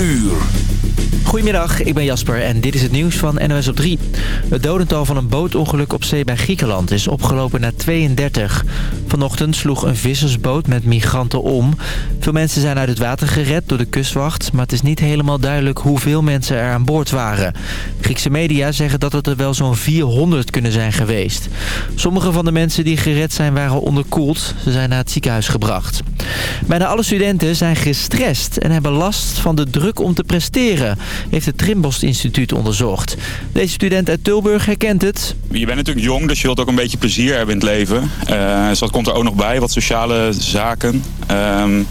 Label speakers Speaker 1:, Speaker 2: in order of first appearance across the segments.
Speaker 1: uur.
Speaker 2: Goedemiddag, ik ben Jasper en dit is het nieuws van NOS op 3. Het dodental van een bootongeluk op zee bij Griekenland is opgelopen naar 32. Vanochtend sloeg een vissersboot met migranten om. Veel mensen zijn uit het water gered door de kustwacht... maar het is niet helemaal duidelijk hoeveel mensen er aan boord waren. Griekse media zeggen dat het er wel zo'n 400 kunnen zijn geweest. Sommige van de mensen die gered zijn waren onderkoeld. Ze zijn naar het ziekenhuis gebracht. Bijna alle studenten zijn gestrest en hebben last van de druk om te presteren heeft het Trimbost Instituut onderzocht. Deze student uit Tilburg herkent het.
Speaker 3: Je bent natuurlijk jong, dus je wilt ook een beetje plezier hebben in het leven. Uh, dus dat komt er ook nog bij, wat sociale zaken. Um,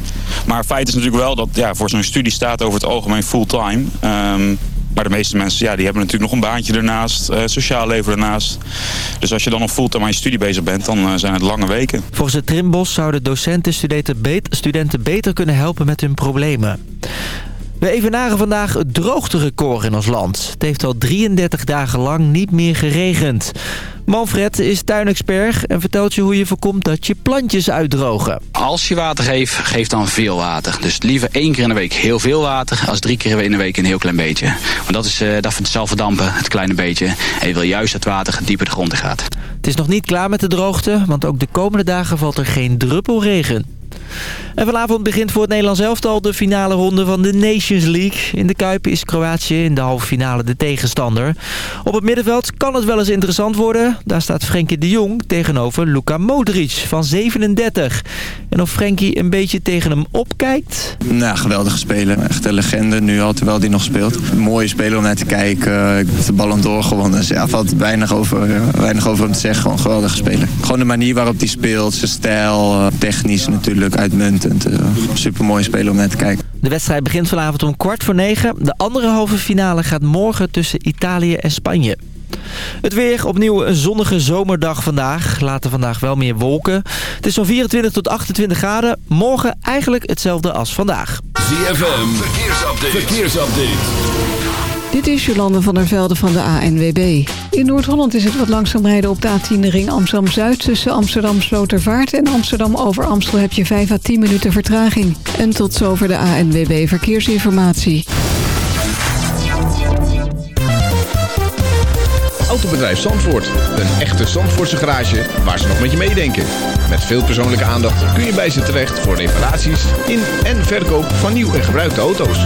Speaker 3: maar feit is natuurlijk wel dat ja, voor zo'n studie staat over het algemeen fulltime. Um, maar de meeste mensen ja, die hebben natuurlijk nog een baantje ernaast, uh, sociaal leven ernaast. Dus als je dan nog fulltime aan je studie bezig bent, dan uh, zijn het lange weken.
Speaker 2: Volgens het Trimbos zouden docenten studenten, beter, studenten beter kunnen helpen met hun problemen. We evenaren vandaag het droogterecord in ons land. Het heeft al 33 dagen lang niet meer geregend. Manfred is tuinexpert en vertelt je hoe je voorkomt dat je plantjes uitdrogen.
Speaker 4: Als je water geeft, geef dan veel water. Dus liever één keer in de week heel veel water... als drie keer in de week een heel klein beetje. Want dat, is, uh, dat vindt zelf verdampen, het kleine beetje. En je wil juist dat water dieper de grond in gaat.
Speaker 2: Het is nog niet klaar met de droogte, want ook de komende dagen valt er geen druppel regen. En vanavond begint voor het Nederlands elftal de finale ronde van de Nations League. In de Kuip is Kroatië in de halve finale de tegenstander. Op het middenveld kan het wel eens interessant worden. Daar staat Frenkie de Jong tegenover Luka Modric van 37. En of Frenkie een beetje tegen hem opkijkt?
Speaker 5: Nou, geweldige speler. Echt een legende nu al, terwijl hij nog speelt. Mooie speler om naar te kijken. De ballon doorgewonnen. Dus ja, valt weinig over, weinig over hem te zeggen. Gewoon geweldige speler. Gewoon de manier waarop hij speelt, zijn stijl, technisch natuurlijk uitmuntend. Uh, supermooi spelen om naar te kijken.
Speaker 2: De wedstrijd begint vanavond om kwart voor negen. De andere halve finale gaat morgen tussen Italië en Spanje. Het weer, opnieuw een zonnige zomerdag vandaag. Later vandaag wel meer wolken. Het is zo'n 24 tot 28 graden. Morgen eigenlijk hetzelfde als vandaag.
Speaker 1: ZFM, verkeersupdate. verkeersupdate.
Speaker 6: Dit is Jolande van der Velde van de ANWB. In Noord-Holland is het wat langzaam rijden op de A10 ring Amsterdam-Zuid... tussen Amsterdam-Slotervaart en Amsterdam over Amstel heb je 5 à 10 minuten vertraging. En tot zover de ANWB Verkeersinformatie.
Speaker 7: Autobedrijf Zandvoort. Een echte Zandvoortse garage waar ze nog met je meedenken. Met veel persoonlijke aandacht kun je bij ze terecht... voor reparaties in en verkoop van nieuw en gebruikte auto's.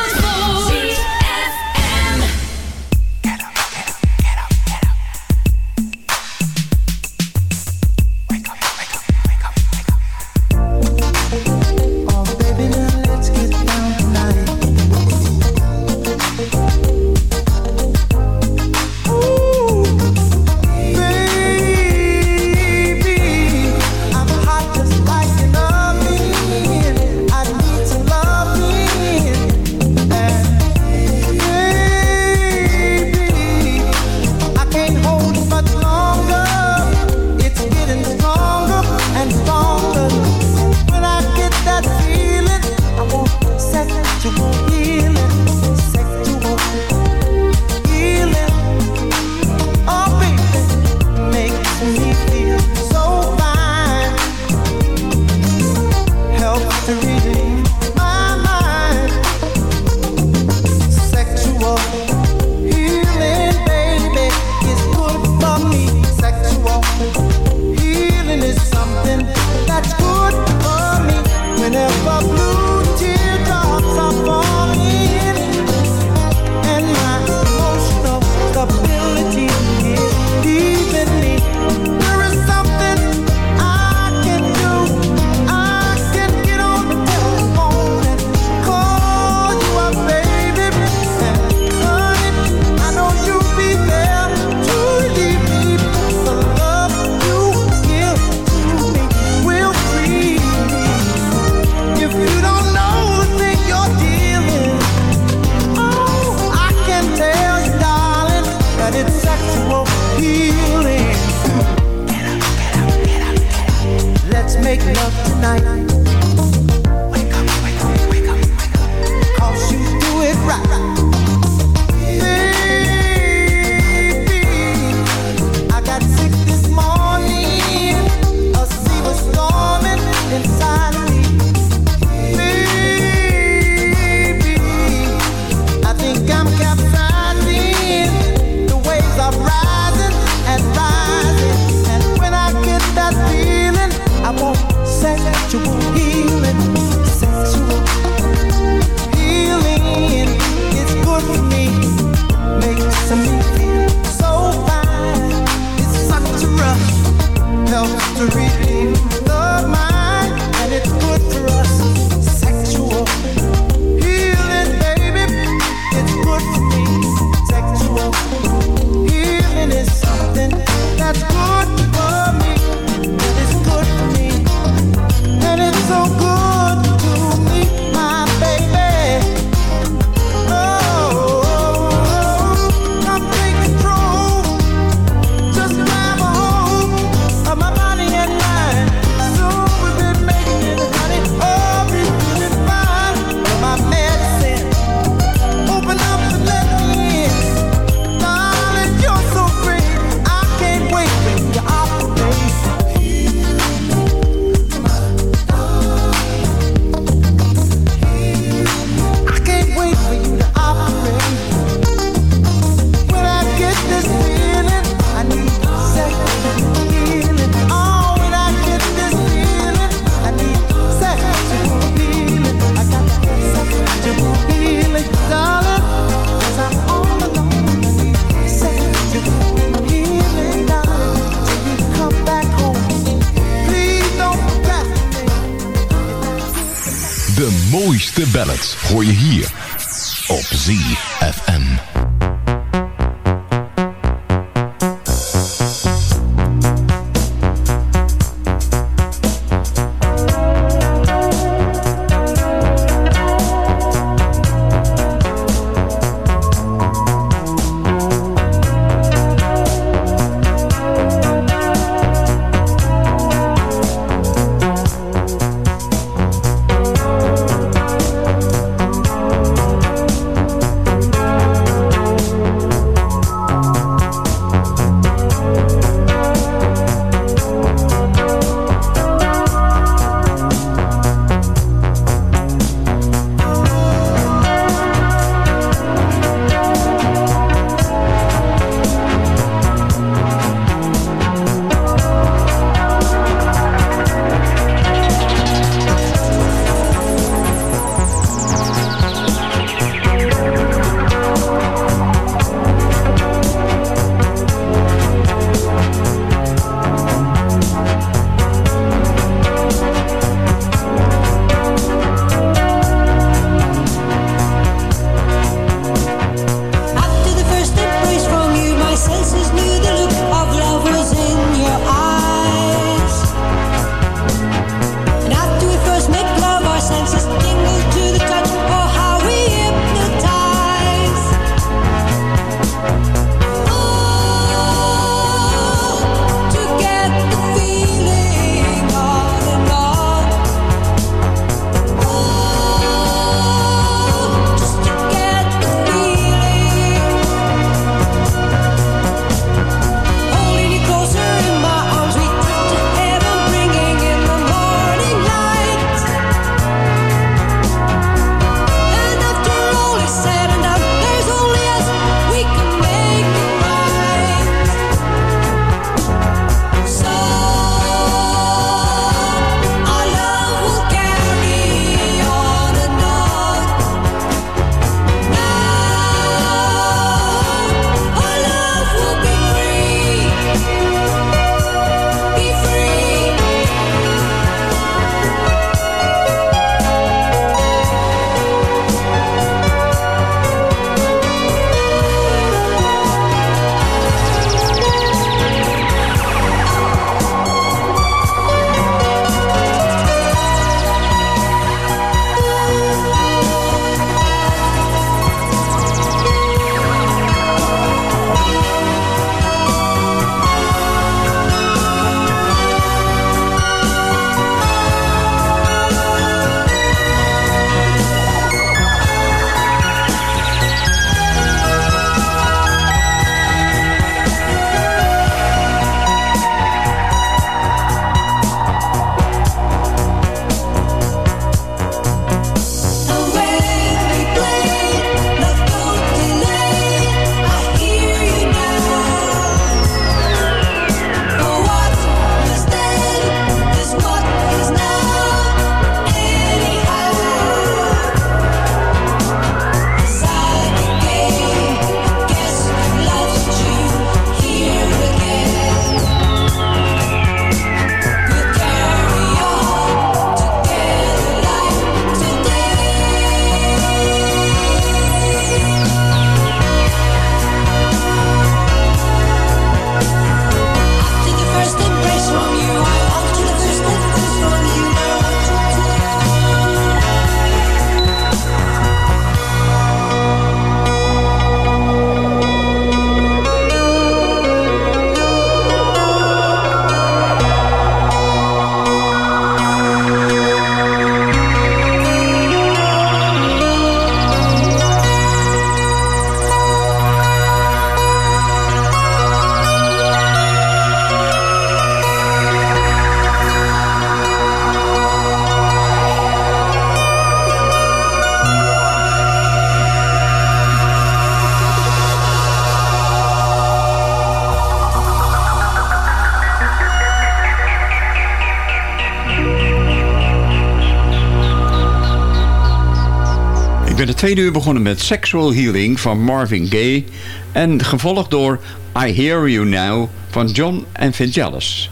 Speaker 8: Tweede uur begonnen met Sexual Healing van Marvin Gaye. En gevolgd door I Hear You Now van John and Vangelis.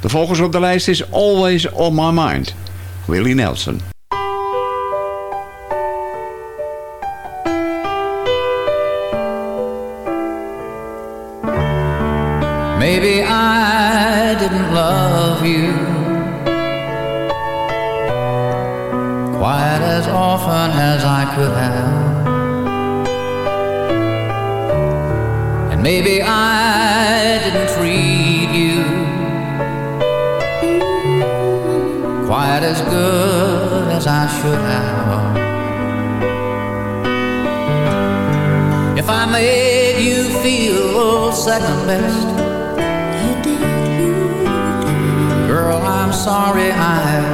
Speaker 8: De volgende op de lijst is Always On My Mind, Willie Nelson.
Speaker 9: Maybe I didn't love you as often as I could have. And maybe I didn't treat you quite as good as I should have. If I made you feel second best, girl, I'm sorry I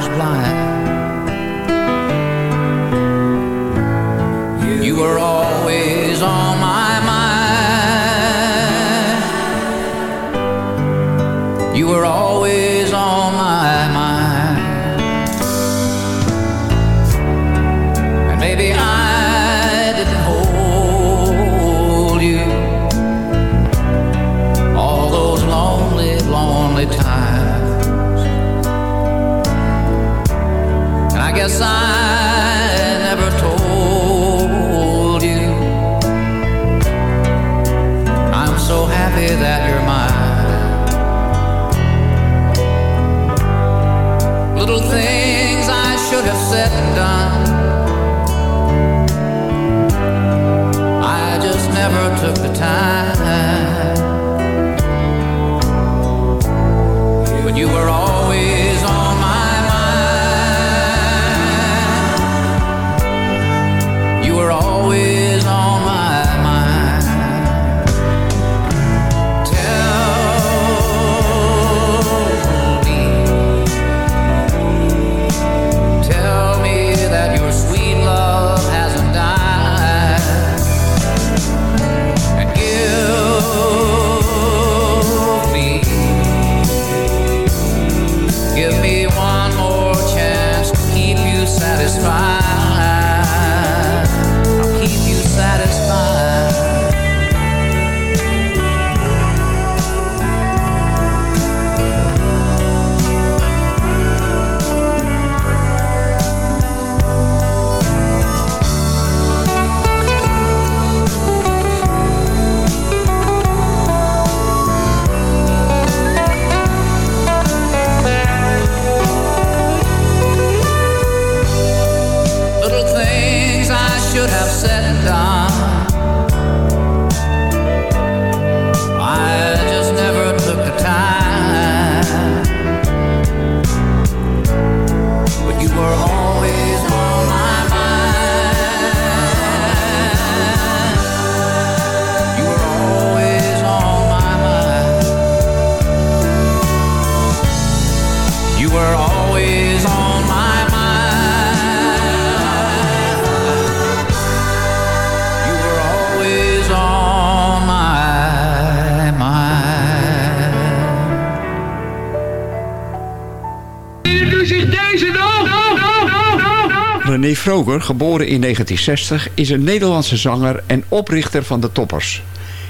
Speaker 8: Geboren in 1960, is een Nederlandse zanger en oprichter van de Toppers.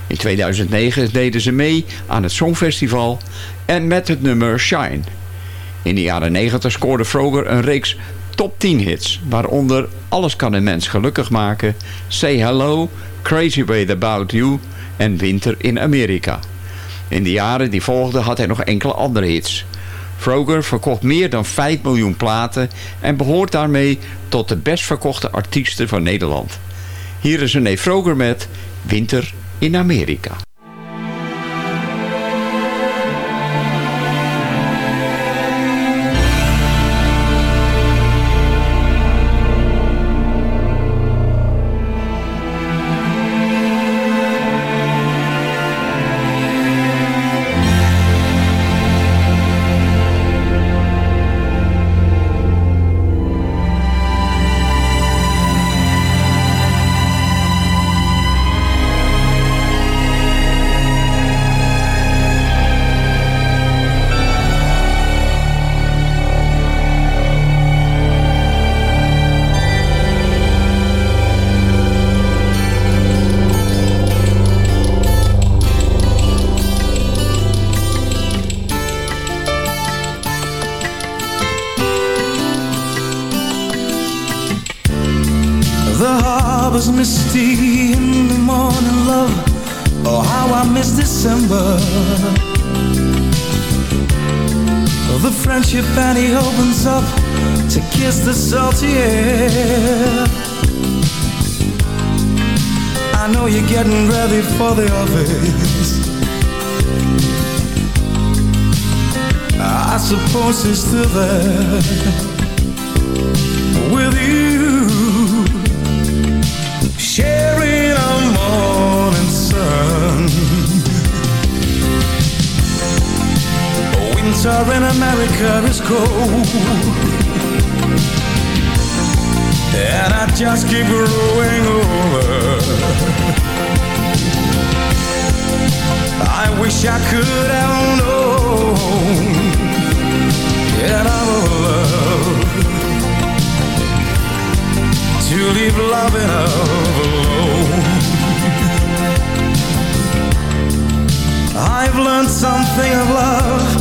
Speaker 8: In 2009 deden ze mee aan het Songfestival en met het nummer Shine. In de jaren 90 scoorde Vroger een reeks top 10 hits, waaronder Alles kan een mens gelukkig maken, Say Hello, Crazy Way About You en Winter in Amerika. In de jaren die volgden had hij nog enkele andere hits. Vroger verkocht meer dan 5 miljoen platen en behoort daarmee tot de best verkochte artiesten van Nederland. Hier is René Vroger met Winter in Amerika.
Speaker 1: Up to kiss the salty air. I know you're getting ready for the office. I suppose he's still there with you, Winter in America is cold, and I just keep growing older. I wish I could have known that I'm love to leave loving alone. I've learned something of love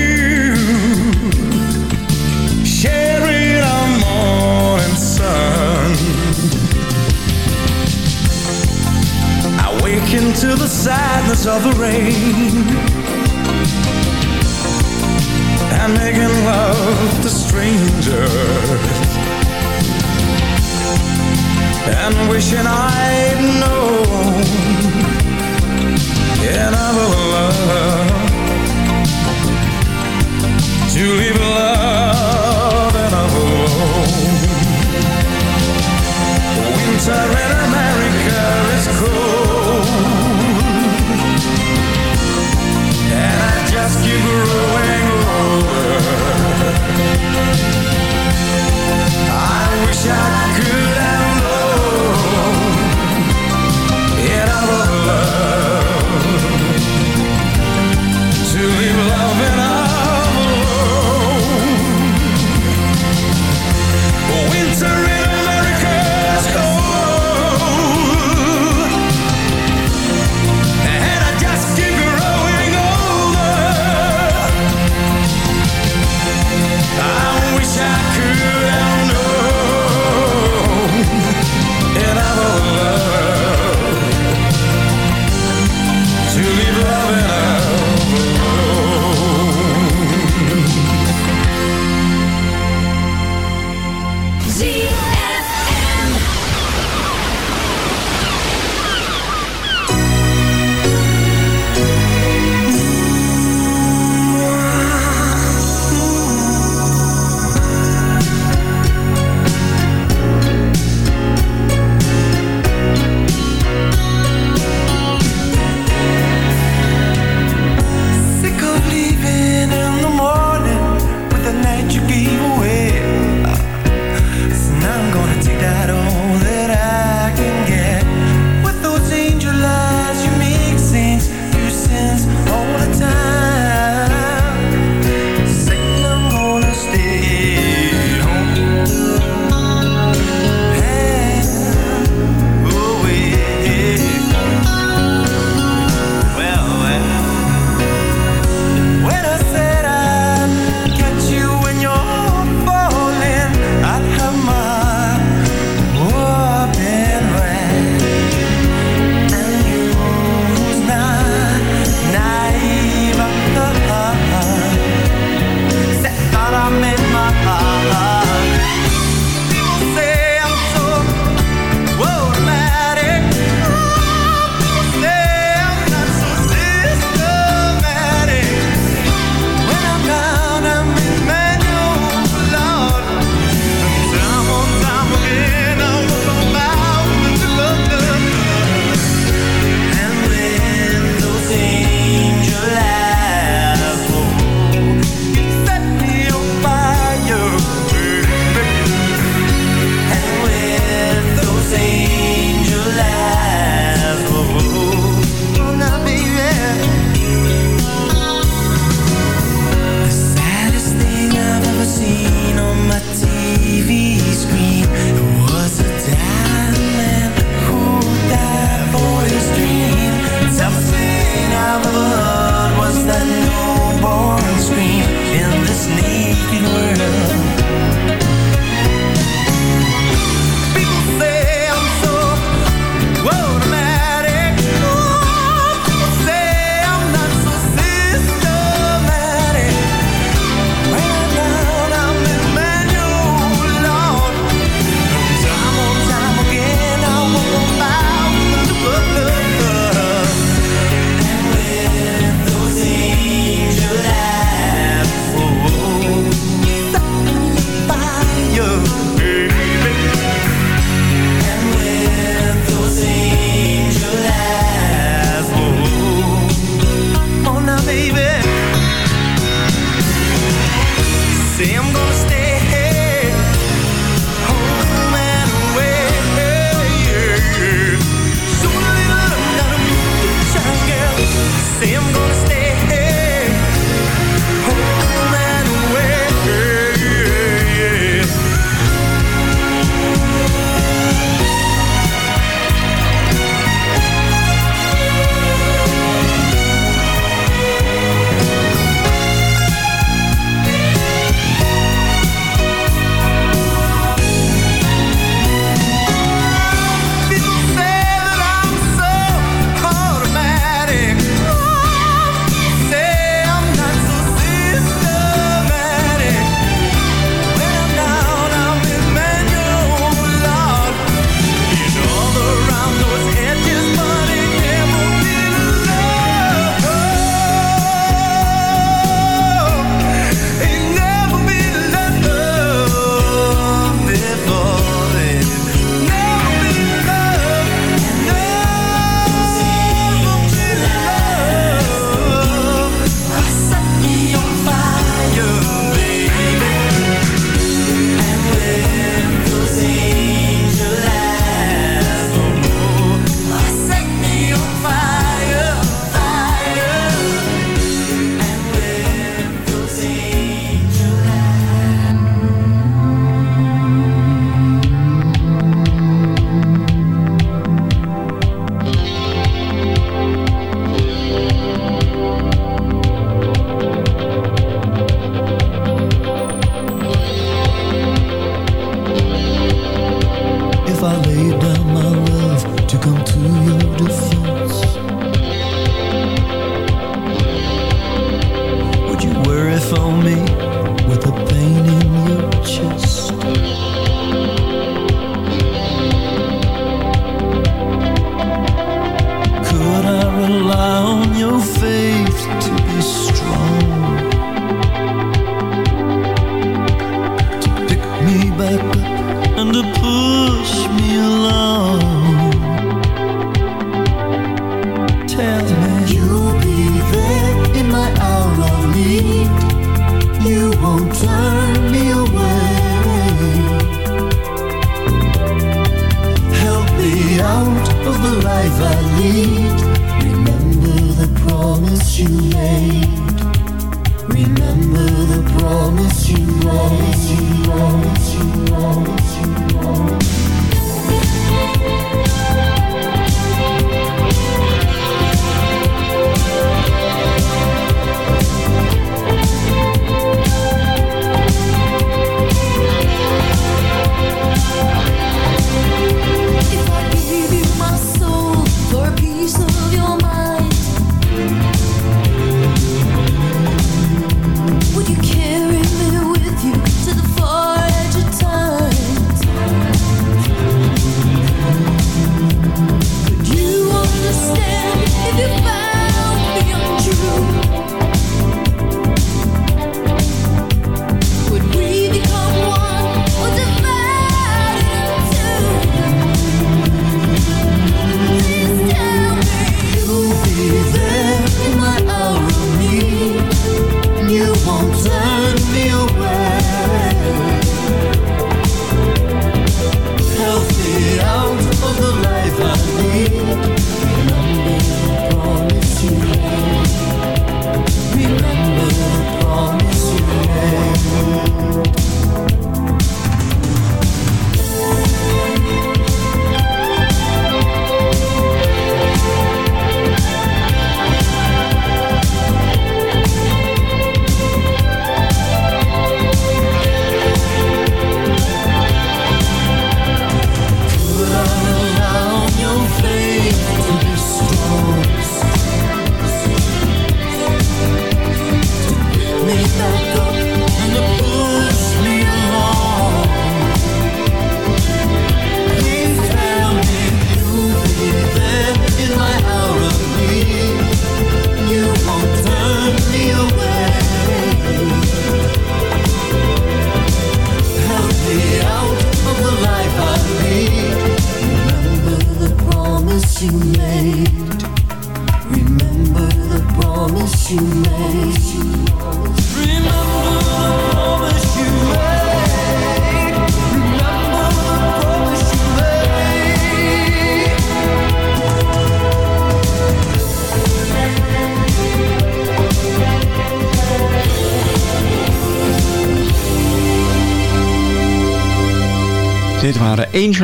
Speaker 1: sun. I wake into the sadness of the rain. And making love to strangers. And wishing I'd known another love. To leave love Winter in America is cold, and I just keep growing older. I wish I could have known another love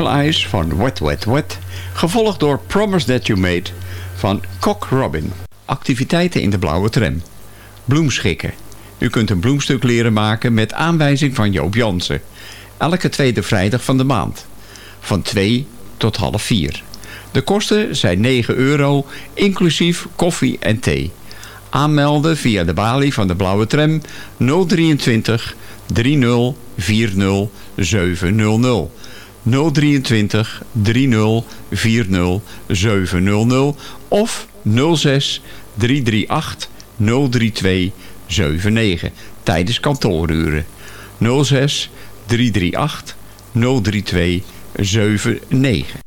Speaker 10: Eyes
Speaker 8: van Wet Wet Wet, gevolgd door Promise That You Made van Cock Robin. Activiteiten in de blauwe tram. Bloemschikken. U kunt een bloemstuk leren maken met aanwijzing van Joop Jansen. Elke tweede vrijdag van de maand. Van 2 tot half 4. De kosten zijn 9 euro, inclusief koffie en thee. Aanmelden via de balie van de blauwe tram 023 30 40 700. 023 30 40 700 of 06 338 032 79 tijdens kantooruren. 06 338 032 79.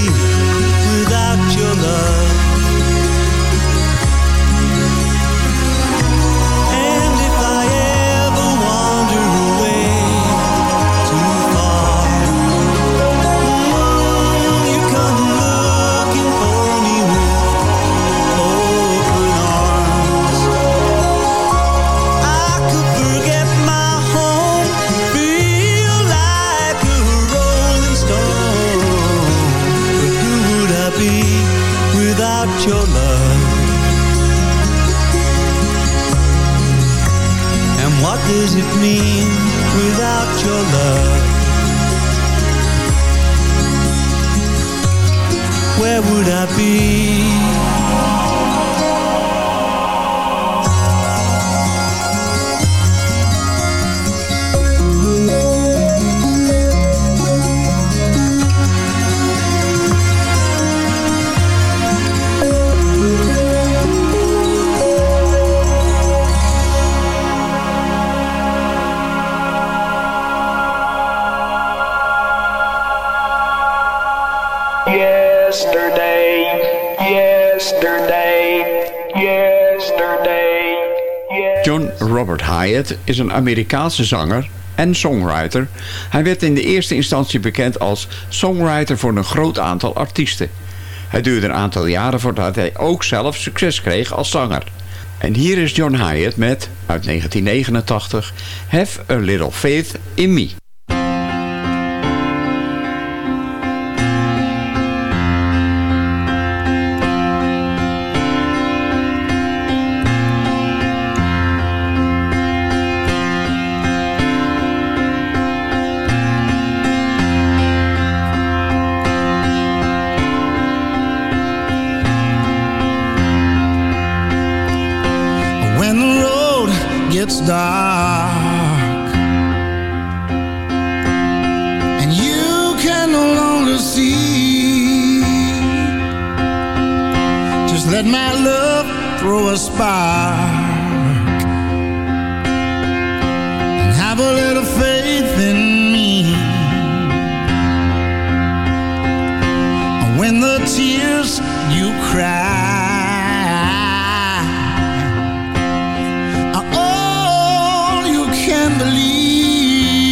Speaker 8: Is een Amerikaanse zanger en songwriter. Hij werd in de eerste instantie bekend als songwriter voor een groot aantal artiesten. Het duurde een aantal jaren voordat hij ook zelf succes kreeg als zanger. En hier is John Hyatt met, uit 1989, Have a Little Faith in Me.
Speaker 10: Let my love throw a spark. And have a little faith in me. When the tears you cry Are all you can believe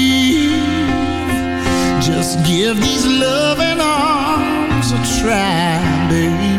Speaker 10: Just give these loving arms a try, baby.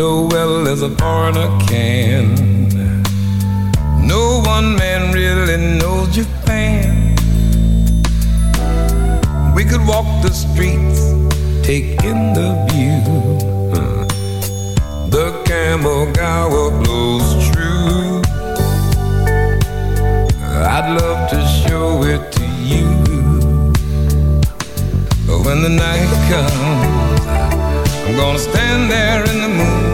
Speaker 11: Oh well as a foreigner can. No one man really knows Japan. We could walk the streets, take in the view. The Kamogawa blows true. I'd love to show it to you. But when the night comes, I'm gonna stand there in the moonlight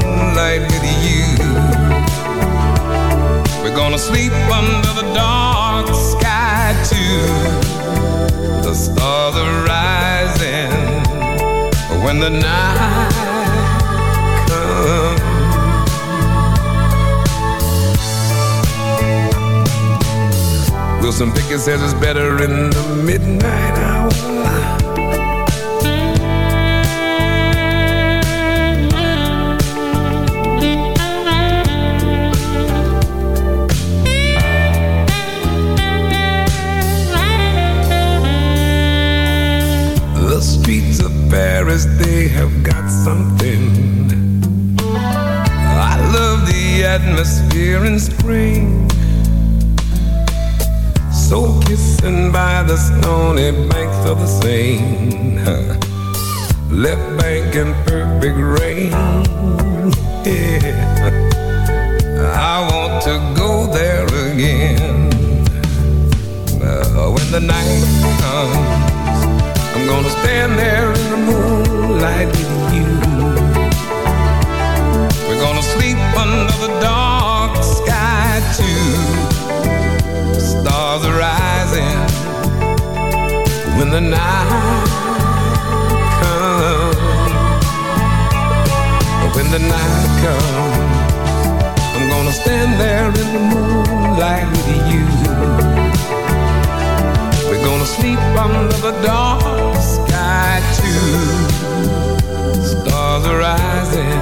Speaker 11: We're gonna sleep under the dark sky too. The stars are rising when the night comes. Wilson Pickett says it's better in the midnight hour. Of Paris, they have got something. I love the atmosphere in spring. So kissing by the stony banks of the Seine. Left bank in perfect rain. Yeah. I want to go there again. Uh, when the night comes. I'm gonna stand there in the moonlight with you. We're gonna sleep under the dark sky too. Stars are rising when the night comes. When the night comes, I'm gonna stand there in the moonlight with you. Sleep under the dark sky too. Stars are rising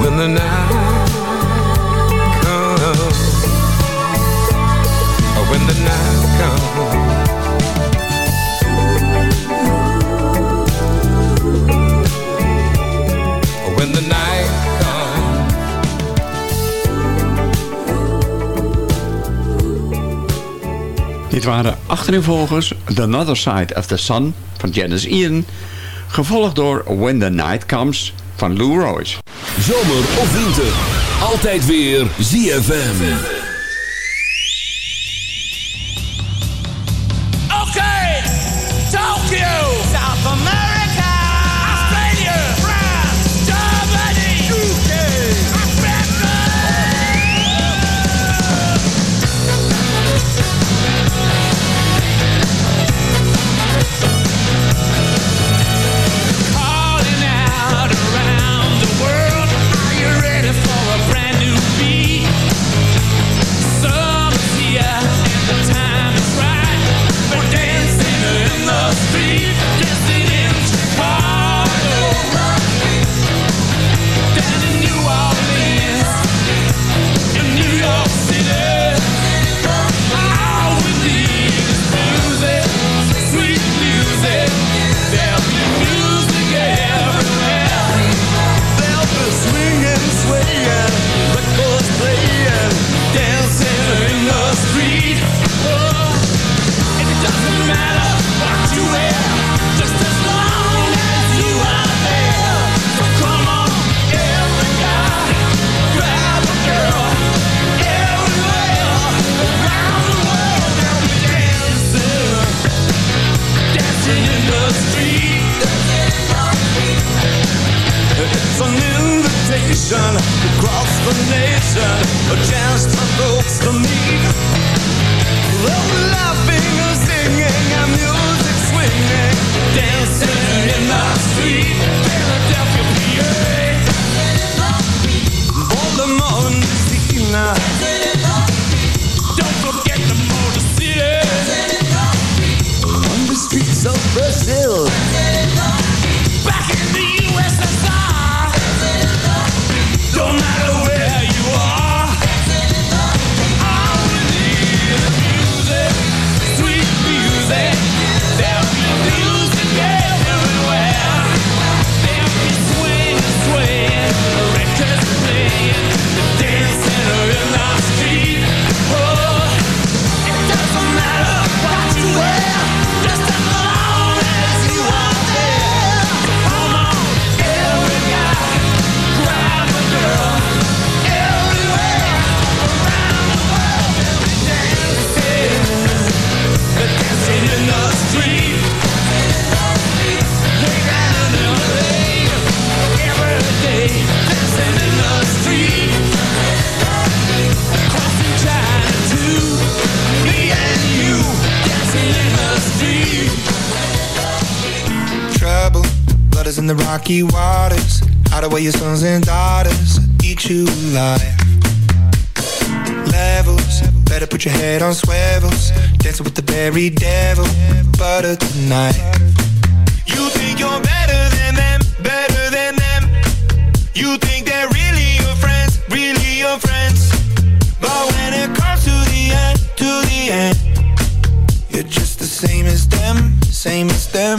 Speaker 11: when the night comes. When the night comes.
Speaker 8: Dit waren achtereenvolgens The Other Side of the Sun van Janice Ian. Gevolgd door When the Night Comes van Lou Royce.
Speaker 1: Zomer of winter, altijd weer ZFM.
Speaker 12: Rocky waters. Hide away your sons and daughters. Eat you alive. Levels, better put your head on swivels. Dancing with the very devil. Butter tonight. You think you're better than them, better than them. You think they're really your friends, really your friends. But when it comes to the end, to the end, you're just the same as them, same as them.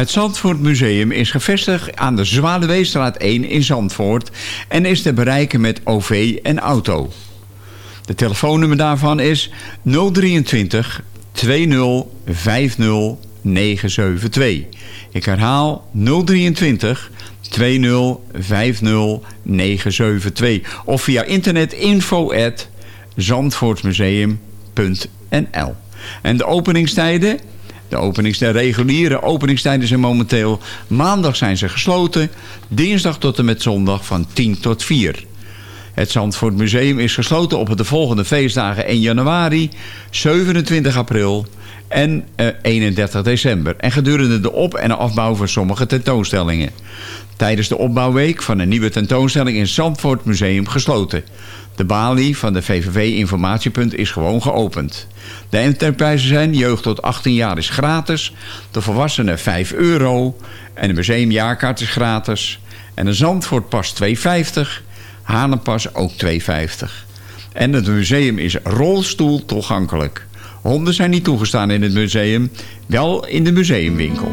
Speaker 8: Het Zandvoort Museum is gevestigd aan de Zwaluweestraat 1 in Zandvoort... en is te bereiken met OV en auto. De telefoonnummer daarvan is 023 20 50 972. Ik herhaal 023 20 50 972. Of via internet info at zandvoortmuseum.nl. En de openingstijden... De, openings, de reguliere openingstijden zijn momenteel... maandag zijn ze gesloten, dinsdag tot en met zondag van 10 tot 4. Het Zandvoort Museum is gesloten op de volgende feestdagen 1 januari, 27 april en eh, 31 december. En gedurende de op- en afbouw van sommige tentoonstellingen. Tijdens de opbouwweek van een nieuwe tentoonstelling in Zandvoort Museum gesloten. De balie van de VVV Informatiepunt is gewoon geopend. De enterprijzen zijn jeugd tot 18 jaar is gratis. De volwassenen 5 euro. En de museumjaarkaart is gratis. En een Zandvoortpas 2,50. Hanenpas ook 2,50. En het museum is rolstoel toegankelijk. Honden zijn niet toegestaan in het museum. Wel in de museumwinkel.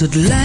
Speaker 13: blessed
Speaker 14: life.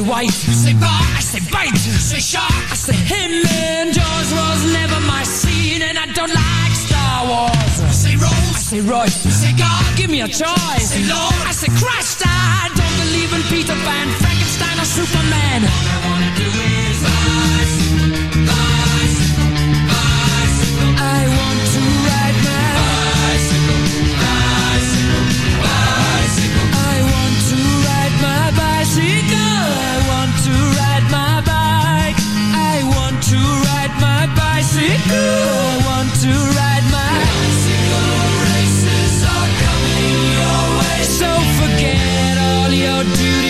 Speaker 14: say
Speaker 13: white,
Speaker 14: you say bar,
Speaker 13: I say bite,
Speaker 14: say shark,
Speaker 13: I say him. And Jaws was never my scene, and I don't like Star Wars.
Speaker 14: Say Rose, I
Speaker 13: say Roy.
Speaker 14: say God,
Speaker 13: give me a choice.
Speaker 14: Say Lord,
Speaker 13: I say Christ, I don't believe in Peter Pan, Frankenstein or Superman.
Speaker 14: All I wanna do is
Speaker 15: rise. duty